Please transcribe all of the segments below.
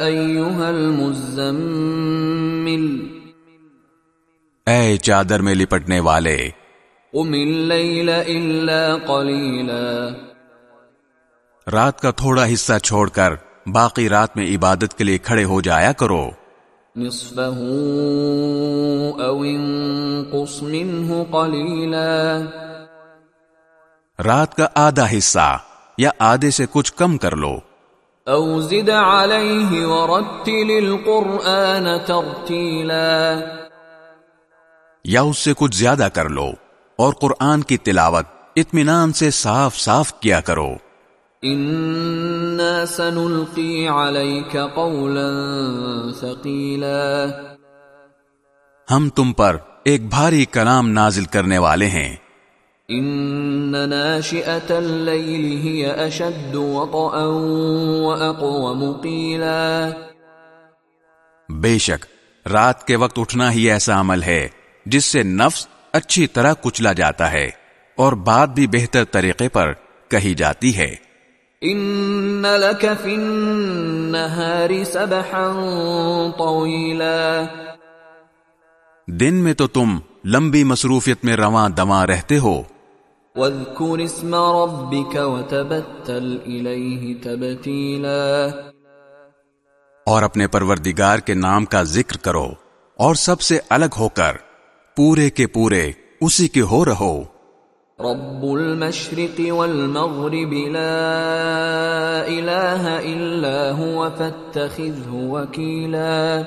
ایوہا المزمل. اے چادر میں لپٹنے والے قم اللیل الا قلیلا رات کا تھوڑا حصہ چھوڑ کر باقی رات میں عبادت کے لیے کھڑے ہو جایا کرو۔ نصفه او انقص منه قلیلا رات کا آدھا حصہ یا آدھے سے کچھ کم کر لو۔ او زد علیہ ورتل القرآن ترتیلا یا اس سے کچھ زیادہ کر لو اور قرآن کی تلاوت اطمینان سے صاف صاف کیا کرو۔ انا سنلقی علیک قولا ثقیلا ہم تم پر ایک بھاری کلام نازل کرنے والے ہیں۔ ان ناشئة الليل هي اشد وطئا واقوم قيلا بے شک رات کے وقت اٹھنا ہی ایسا عمل ہے جس سے نفس اچھی طرح کچلا جاتا ہے اور بات بھی بہتر طریقے پر کہی جاتی ہے۔ ان لك في النهار سبحا طويلا. دن میں تو تم لمبی مصروفیت میں رواں دواں رہتے ہو۔ واذكر اسم ربك وتبتل اليه تبتيلا. اور اپنے پروردگار کے نام کا ذکر کرو اور سب سے الگ ہو کر پورے کے پورے اسی کے ہو رہو۔ رب المشرق والمغرب لا اله الا هو فاتخذه وكيلا.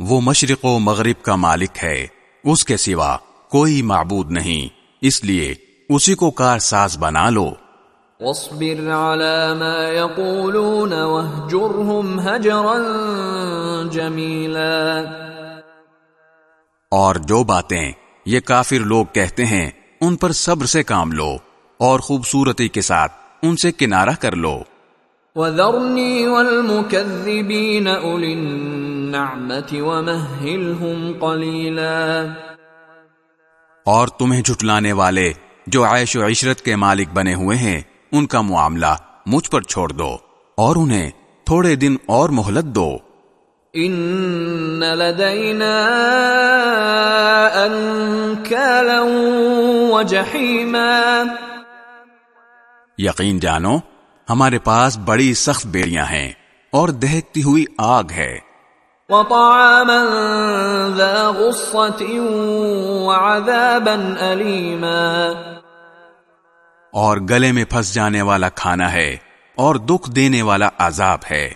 وہ مشرق و مغرب کا مالک ہے اس کے سوا کوئی معبود نہیں۔ اس لیے اسی کو کار ساز بنا لو۔ واصبر على ما يقولون واهجرهم هجرا جميلا۔ اور جو باتیں یہ کافر لوگ کہتے ہیں ان پر صبر سے کام لو اور خوبصورتی کے ساتھ ان سے کنارہ کر لو۔ اولي النعمه ومهلهم قليلا اور تمہیں جھٹلانے والے جو عیش و عشرت کے مالک بنے ہوئے ہیں ان کا معاملہ مجھ پر چھوڑ دو اور انہیں تھوڑے دن اور مہلت دو۔ ان لدينا انكالا وجحيما یقین جانو ہمارے پاس بڑی سخت بیڑیاں ہیں اور دہکتی ہوئی آگ ہے۔ وطعاما ذا غصة وعذابا أليما. اور گلے میں پھنس جانے والا کھانا ہے اور دکھ دینے والا عذاب ہے۔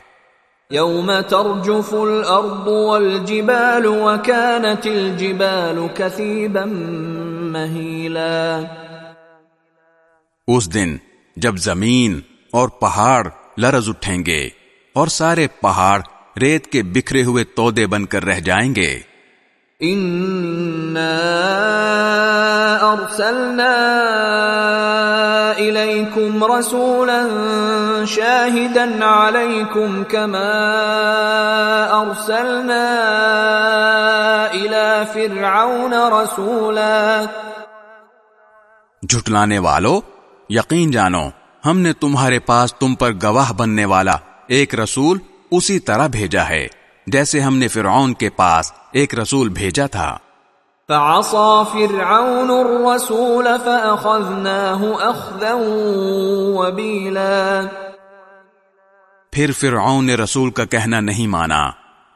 يوم ترجف الأرض والجبال وكانت الجبال كثيبا مهيلا اس دن جب زمین اور پہاڑ لرز اٹھیں گے اور سارے پہاڑ ریت کے بکھرے ہوئے تودے بن کر رہ جائیں گے۔ إنا أرسلنا إليكم رسولا شاهدا عليكم كما أرسلنا إلى فرعون رسولا۔ جھٹلانے والو یقین جانو ہم نے تمہارے پاس تم پر گواہ بننے والا ایک رسول اسی طرح بھیجا ہے جیسے ہم نے فرعون کے پاس ایک رسول بھیجا تھا۔ فعصى فرعون الرسول فأخذناه أخذا وبيلا۔ پھر فرعون نے رسول کا کہنا نہیں مانا۔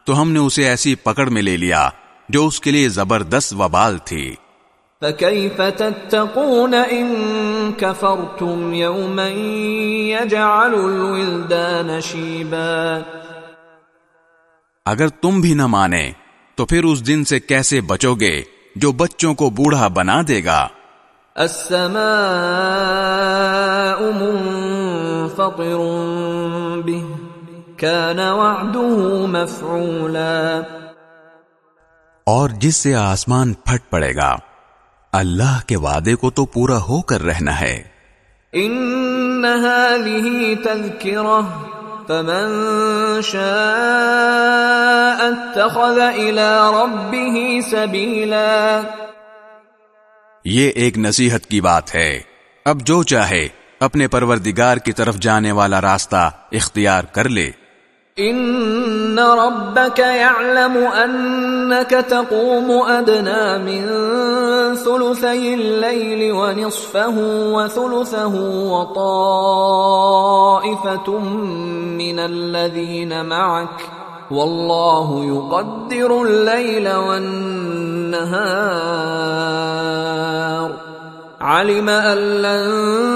تو ہم نے اسے ایسی پکڑ میں لے لیا جو اس کے لیے زبردست وبال تھی۔ فكيف تتقون إن كفرتم يوما يجعل الولدان شيبا۔ اگر تم بھی نہ مانے تو پھر اس دن سے کیسے بچو گے جو بچوں کو بوڑھا بنا دے گا؟ السماء منفطر به كان وعده مفعولا. اور جس سے آسمان پھٹ پڑے گا اللہ کے وعدے کو تو پورا ہو کر رہنا ہے۔ ان هذه تذكره فمن شاء اتخذ الى ربه سبيلا۔ یہ ایک نصیحت کی بات ہے۔ اب جو چاہے، اپنے پروردگار کی طرف جانے والا راستہ اختیار کر لے۔ ان ربك يعلم انك تقوم ادنى من ثلثي الليل ونصفه وثلثه وطائفه من الذين معك والله يقدر الليل والنهار علم ان لن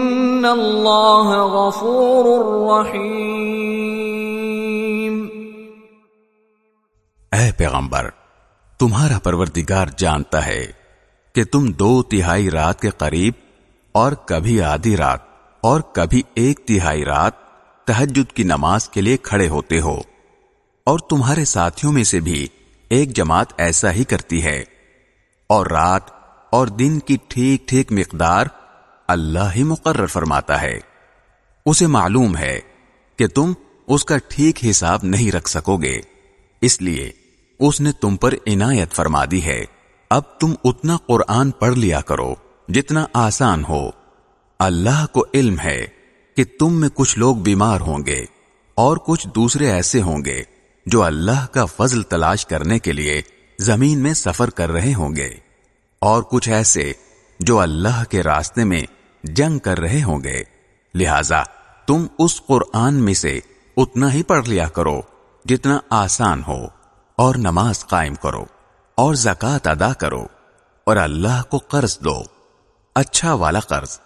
ان الله غفور رحيم اے پیغمبر، تمہارا پروردگار جانتا ہے کہ تم دو تہائی رات کے قریب اور کبھی آدھی رات اور کبھی ایک تہائی رات تہجد کی نماز کے لیے کھڑے ہوتے ہو، اور تمہارے ساتھیوں میں سے بھی ایک جماعت ایسا ہی کرتی ہے۔ اور رات اور دن کی ٹھیک ٹھیک مقدار اللہ ہی مقرر فرماتا ہے۔ اسے معلوم ہے کہ تم اس کا ٹھیک حساب نہیں رکھ سکو گے۔ اس لیے اس نے تم پر عنایت فرما دی ہے۔ اب تم اتنا قرآن پڑھ لیا کرو جتنا آسان ہو۔ اللہ کو علم ہے کہ تم میں کچھ لوگ بیمار ہوں گے اور کچھ دوسرے ایسے ہوں گے جو اللہ کا فضل تلاش کرنے کے لیے زمین میں سفر کر رہے ہوں گے۔ اور کچھ ایسے جو اللہ کے راستے میں جنگ کر رہے ہوں گے۔ لہذا تم اس قرآن میں سے اتنا ہی پڑھ لیا کرو جتنا آسان ہو، اور نماز قائم کرو، اور زکات ادا کرو، اور اللہ کو قرض دو اچھا والا قرض۔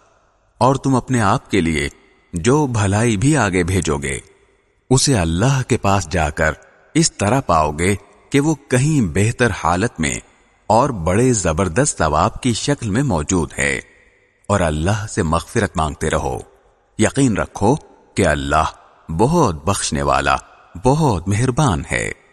اور تم اپنے آپ کے لیے جو بھلائی بھی آگے بھیجو گے، اسے اللہ کے پاس جا کر اس طرح پاؤ گے کہ وہ کہیں بہتر حالت میں اور بڑے زبردست ثواب کی شکل میں موجود ہے۔ اور اللہ سے مغفرت مانگتے رہو۔ یقین رکھو کہ اللہ بہت بخشنے والا، بہت مہربان ہے۔